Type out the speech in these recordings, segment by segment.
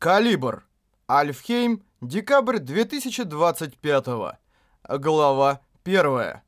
Калибр. Альфхейм. Декабрь 2025. Глава 1.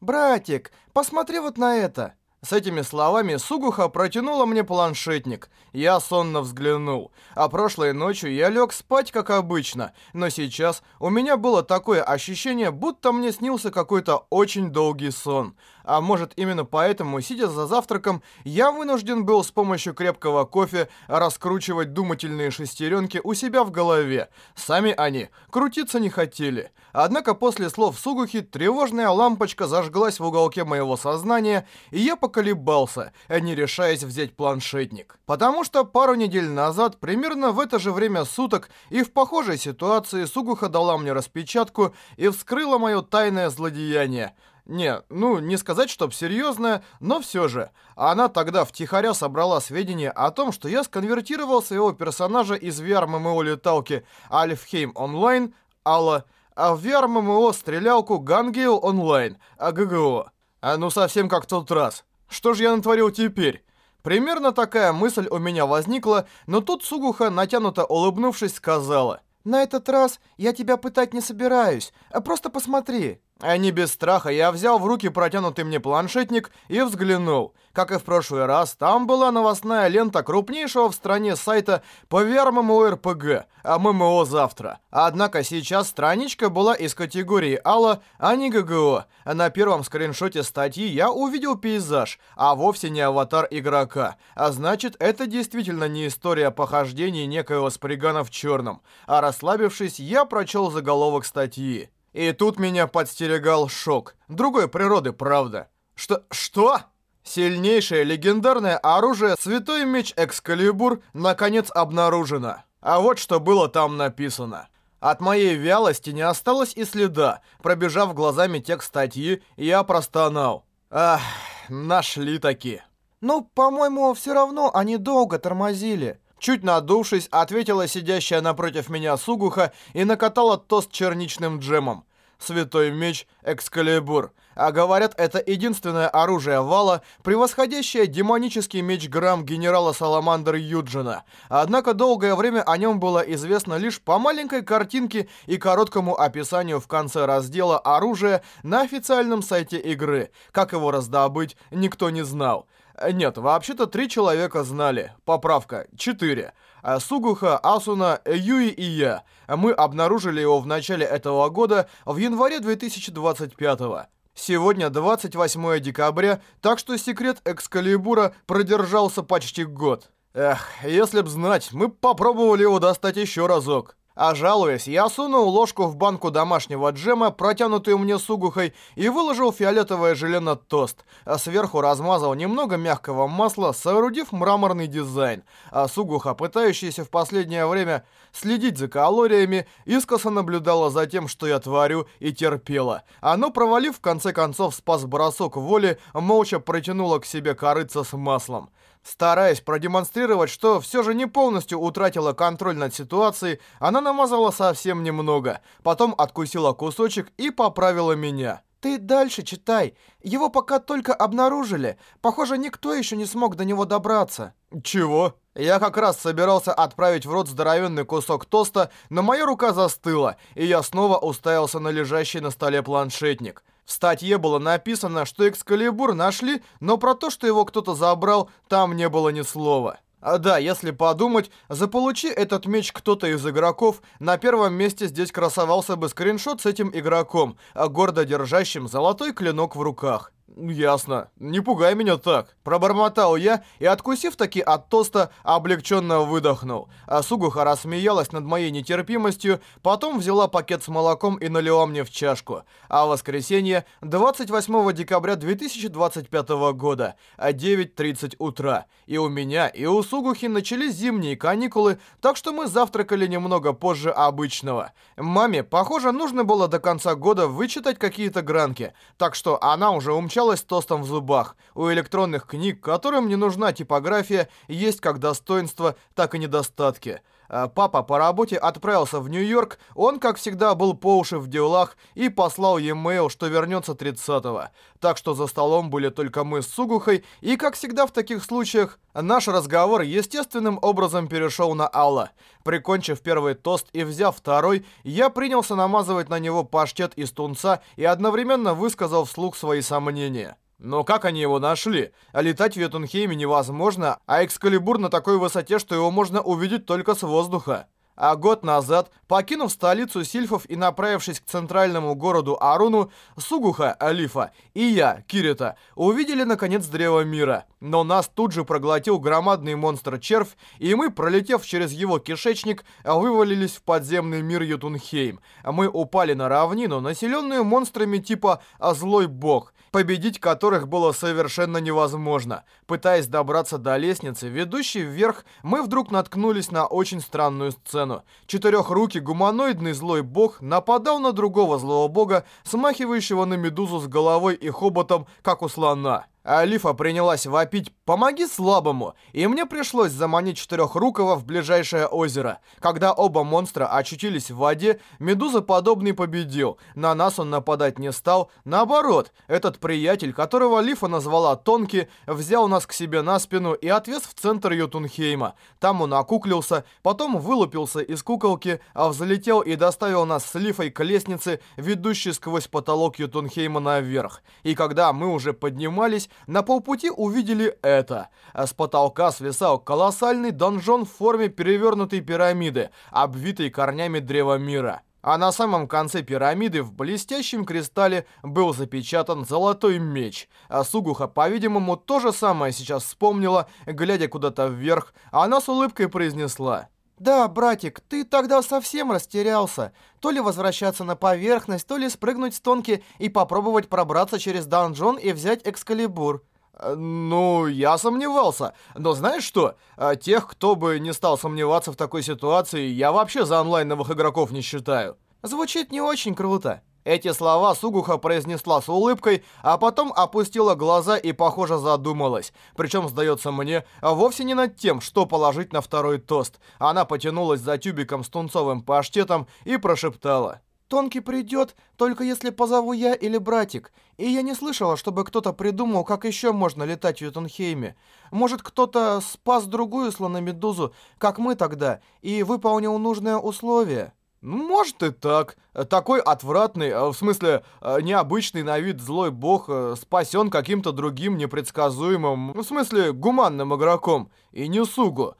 «Братик, посмотри вот на это!» С этими словами Сугуха протянула мне планшетник. Я сонно взглянул. А прошлой ночью я лег спать, как обычно. Но сейчас у меня было такое ощущение, будто мне снился какой-то очень долгий сон. А может именно поэтому, сидя за завтраком, я вынужден был с помощью крепкого кофе раскручивать думательные шестеренки у себя в голове. Сами они крутиться не хотели. Однако после слов Сугухи тревожная лампочка зажглась в уголке моего сознания, и я поколебался, не решаясь взять планшетник. Потому что пару недель назад, примерно в это же время суток, и в похожей ситуации Сугуха дала мне распечатку и вскрыла мое тайное злодеяние — не, ну, не сказать, чтоб серьезная, но все же. Она тогда втихаря собрала сведения о том, что я сконвертировал своего персонажа из VR-ММО-леталки Альфхейм Онлайн, Алла, а в VR-ММО-стрелялку Гангейл Онлайн, АГГО. А ну совсем как в тот раз. Что же я натворил теперь? Примерно такая мысль у меня возникла, но тут Сугуха, натянуто улыбнувшись, сказала. «На этот раз я тебя пытать не собираюсь, а просто посмотри». А не без страха я взял в руки протянутый мне планшетник и взглянул. Как и в прошлый раз, там была новостная лента крупнейшего в стране сайта по VR-MMORPG, а ММО завтра. Однако сейчас страничка была из категории Алла, а не ГГО. На первом скриншоте статьи я увидел пейзаж, а вовсе не аватар игрока. А значит, это действительно не история похождений некоего спригана в черном. А расслабившись, я прочел заголовок статьи. И тут меня подстерегал шок. Другой природы, правда. Что? Что? Сильнейшее легендарное оружие Святой Меч Экскалибур наконец обнаружено. А вот что было там написано. От моей вялости не осталось и следа. Пробежав глазами текст статьи, я простонал. Ах, нашли таки. Ну, по-моему, все равно они долго тормозили. Чуть надувшись, ответила сидящая напротив меня Сугуха и накатала тост черничным джемом. Святой меч Экскалибур. А говорят, это единственное оружие Вала, превосходящее демонический меч Грамм генерала Саламандр Юджина. Однако долгое время о нем было известно лишь по маленькой картинке и короткому описанию в конце раздела «Оружие» на официальном сайте игры. Как его раздобыть, никто не знал. Нет, вообще-то три человека знали. Поправка, четыре. А Сугуха, Асуна, Юи и я. Мы обнаружили его в начале этого года, в январе 2025 -го. Сегодня 28 декабря, так что секрет Экскалибура продержался почти год. Эх, если б знать, мы попробовали его достать еще разок. А жалуясь, я сунул ложку в банку домашнего джема, протянутую мне сугухой, и выложил фиолетовое желе на тост, а сверху размазал немного мягкого масла, соорудив мраморный дизайн. А сугуха, пытающаяся в последнее время следить за калориями, искоса наблюдала за тем, что я творю, и терпела. Оно, провалив, в конце концов, спас бросок воли, молча протянула к себе корыца с маслом. Стараясь продемонстрировать, что все же не полностью утратила контроль над ситуацией, она намазала совсем немного, потом откусила кусочек и поправила меня. «Ты дальше читай. Его пока только обнаружили. Похоже, никто еще не смог до него добраться». «Чего?» Я как раз собирался отправить в рот здоровенный кусок тоста, но моя рука застыла, и я снова уставился на лежащий на столе планшетник. В статье было написано, что Экскалибур нашли, но про то, что его кто-то забрал, там не было ни слова. А да, если подумать, заполучи этот меч кто-то из игроков, на первом месте здесь красовался бы скриншот с этим игроком, а гордо держащим золотой клинок в руках. «Ясно. Не пугай меня так». Пробормотал я и, откусив таки от тоста, облегченно выдохнул. А Сугуха рассмеялась над моей нетерпимостью, потом взяла пакет с молоком и налила мне в чашку. А в воскресенье, 28 декабря 2025 года, а 9.30 утра. И у меня, и у Сугухи начались зимние каникулы, так что мы завтракали немного позже обычного. Маме, похоже, нужно было до конца года вычитать какие-то гранки, так что она уже умчалась умчалась тостом в зубах. У электронных книг, которым не нужна типография, есть как достоинства, так и недостатки. Э, папа по работе отправился в Нью-Йорк, он, как всегда, был по уши в делах и послал e-mail, что вернется 30-го. Так что за столом были только мы с Сугухой, и, как всегда в таких случаях, наш разговор естественным образом перешел на Алла. Прикончив первый тост и взяв второй, я принялся намазывать на него паштет из тунца и одновременно высказал вслух свои сомнения. Но как они его нашли? Летать в Йотунхейме невозможно, а Экскалибур на такой высоте, что его можно увидеть только с воздуха. А год назад, покинув столицу сильфов и направившись к центральному городу Аруну, Сугуха, Алифа и я, Кирита, увидели наконец Древо Мира. Но нас тут же проглотил громадный монстр-червь, и мы, пролетев через его кишечник, вывалились в подземный мир Ютунхейм. Мы упали на равнину, населенную монстрами типа «Злой Бог», победить которых было совершенно невозможно. Пытаясь добраться до лестницы, ведущей вверх, мы вдруг наткнулись на очень странную сцену. Четырехрукий гуманоидный злой бог нападал на другого злого бога, смахивающего на медузу с головой и хоботом, как у слона. Алифа принялась вопить «Помоги слабому!» И мне пришлось заманить Четырехрукого в ближайшее озеро. Когда оба монстра очутились в воде, Медуза-подобный победил. На нас он нападать не стал. Наоборот, этот приятель, которого Алифа назвала Тонки, взял нас к себе на спину и отвез в центр Ютунхейма. Там он окуклился, потом вылупился из куколки, а взлетел и доставил нас с Лифой к лестнице, ведущей сквозь потолок Ютунхейма наверх. И когда мы уже поднимались, на полпути увидели это. С потолка свисал колоссальный донжон в форме перевернутой пирамиды, обвитый корнями древа мира. А на самом конце пирамиды в блестящем кристалле был запечатан золотой меч. А Сугуха, по-видимому, то же самое сейчас вспомнила, глядя куда-то вверх, она с улыбкой произнесла. «Да, братик, ты тогда совсем растерялся. То ли возвращаться на поверхность, то ли спрыгнуть с тонки и попробовать пробраться через данжон и взять Экскалибур». Э, «Ну, я сомневался. Но знаешь что? Э, тех, кто бы не стал сомневаться в такой ситуации, я вообще за онлайновых игроков не считаю». Звучит не очень круто. Эти слова Сугуха произнесла с улыбкой, а потом опустила глаза и, похоже, задумалась. Причем, сдается мне, вовсе не над тем, что положить на второй тост. Она потянулась за тюбиком с тунцовым паштетом и прошептала. «Тонкий придет, только если позову я или братик. И я не слышала, чтобы кто-то придумал, как еще можно летать в Ютунхейме. Может, кто-то спас другую слономедузу, как мы тогда, и выполнил нужное условие?» Может и так. Такой отвратный, э, в смысле, э, необычный на вид злой бог э, спасен каким-то другим непредсказуемым, в смысле, гуманным игроком. И не Сугу.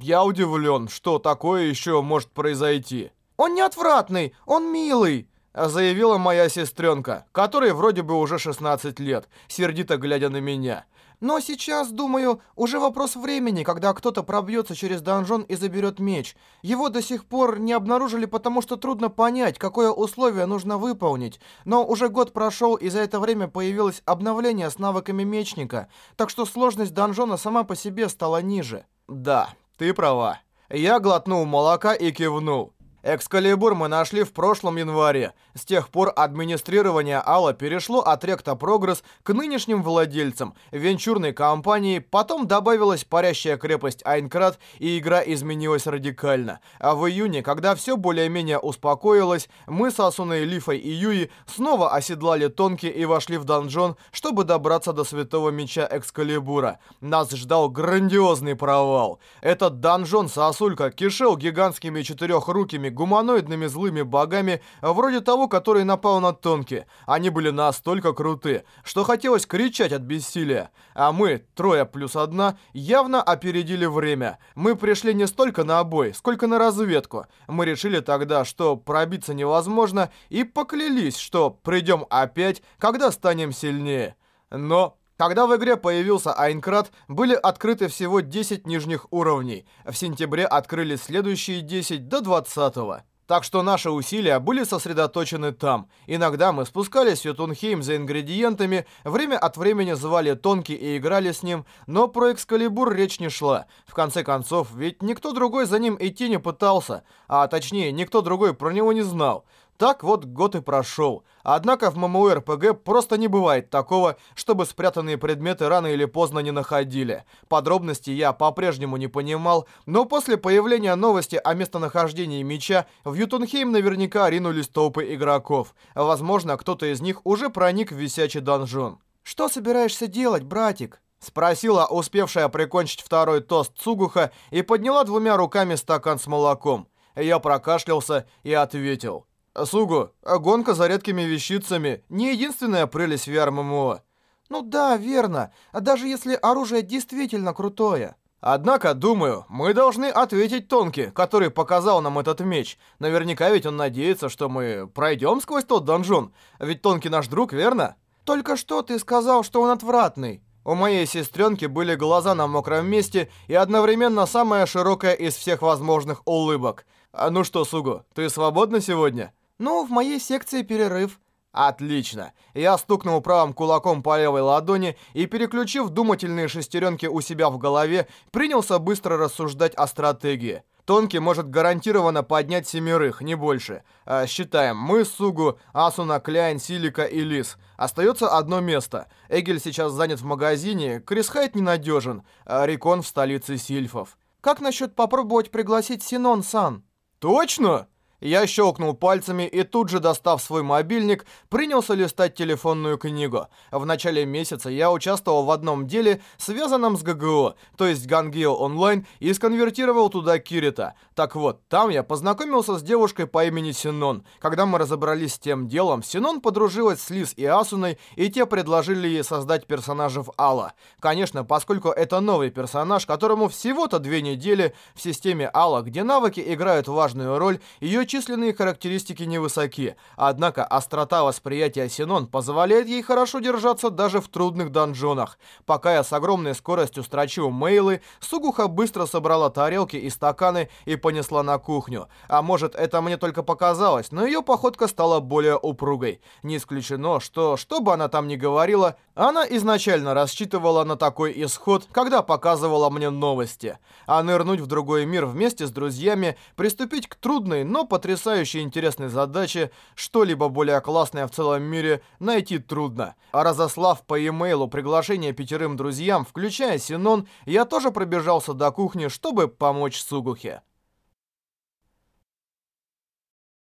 Я удивлен, что такое еще может произойти. Он не отвратный, он милый. Заявила моя сестренка, которой вроде бы уже 16 лет, сердито глядя на меня. Но сейчас, думаю, уже вопрос времени, когда кто-то пробьется через донжон и заберет меч. Его до сих пор не обнаружили, потому что трудно понять, какое условие нужно выполнить. Но уже год прошел, и за это время появилось обновление с навыками мечника, так что сложность донжона сама по себе стала ниже. Да, ты права. Я глотнул молока и кивнул. Экскалибур мы нашли в прошлом январе. С тех пор администрирование Алла перешло от Ректа Прогресс к нынешним владельцам, венчурной компании, потом добавилась парящая крепость Айнкрат, и игра изменилась радикально. А в июне, когда все более-менее успокоилось, мы с Асуной, Лифой и Юи снова оседлали Тонки и вошли в донжон, чтобы добраться до Святого Меча Экскалибура. Нас ждал грандиозный провал. Этот донжон Сосулька кишел гигантскими четырехрукими гуманоидными злыми богами, вроде того, который напал на Тонки. Они были настолько круты, что хотелось кричать от бессилия. А мы, трое плюс одна, явно опередили время. Мы пришли не столько на обой, сколько на разведку. Мы решили тогда, что пробиться невозможно, и поклялись, что придем опять, когда станем сильнее. Но когда в игре появился Айнкрат, были открыты всего 10 нижних уровней. В сентябре открыли следующие 10 до 20 -го. Так что наши усилия были сосредоточены там. Иногда мы спускались в Ютунхейм за ингредиентами, время от времени звали Тонки и играли с ним, но про Экскалибур речь не шла. В конце концов, ведь никто другой за ним идти не пытался, а точнее, никто другой про него не знал. Так вот год и прошел. Однако в ММО-РПГ просто не бывает такого, чтобы спрятанные предметы рано или поздно не находили. Подробности я по-прежнему не понимал, но после появления новости о местонахождении меча в Ютунхейм наверняка ринулись толпы игроков. Возможно, кто-то из них уже проник в висячий донжон. «Что собираешься делать, братик?» Спросила успевшая прикончить второй тост Цугуха и подняла двумя руками стакан с молоком. Я прокашлялся и ответил. Сугу, гонка за редкими вещицами не единственная прелесть VR-ММО. Ну да, верно. А даже если оружие действительно крутое. Однако, думаю, мы должны ответить Тонки, который показал нам этот меч. Наверняка ведь он надеется, что мы пройдем сквозь тот донжон. Ведь Тонки наш друг, верно? Только что ты сказал, что он отвратный. У моей сестренки были глаза на мокром месте и одновременно самая широкая из всех возможных улыбок. А ну что, Сугу, ты свободна сегодня? «Ну, в моей секции перерыв». Отлично. Я стукнул правым кулаком по левой ладони и, переключив думательные шестеренки у себя в голове, принялся быстро рассуждать о стратегии. Тонкий может гарантированно поднять семерых, не больше. А, считаем, мы, Сугу, Асуна, Кляйн, Силика и Лис. Остается одно место. Эгель сейчас занят в магазине, Крис Хайт ненадежен, а Рикон в столице Сильфов. Как насчет попробовать пригласить Синон-сан? Точно? Я щелкнул пальцами и тут же, достав свой мобильник, принялся листать телефонную книгу. В начале месяца я участвовал в одном деле, связанном с ГГО, то есть Гангео онлайн, и сконвертировал туда Кирита. Так вот, там я познакомился с девушкой по имени Синон. Когда мы разобрались с тем делом, Синон подружилась с Лиз и Асуной, и те предложили ей создать персонажа в Алла. Конечно, поскольку это новый персонаж, которому всего-то две недели в системе Алла, где навыки играют важную роль, ее численные характеристики невысоки, однако острота восприятия Синон позволяет ей хорошо держаться даже в трудных донжонах. Пока я с огромной скоростью строчил мейлы, Сугуха быстро собрала тарелки и стаканы и понесла на кухню. А может, это мне только показалось, но ее походка стала более упругой. Не исключено, что, что бы она там ни говорила, она изначально рассчитывала на такой исход, когда показывала мне новости. А нырнуть в другой мир вместе с друзьями, приступить к трудной, но потрясающе интересной задаче, что-либо более классное в целом мире найти трудно. А разослав по e-mail приглашение пятерым друзьям, включая Синон, я тоже пробежался до кухни, чтобы помочь Сугухе.